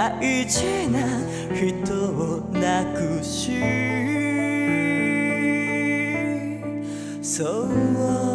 大事な人を亡くしそう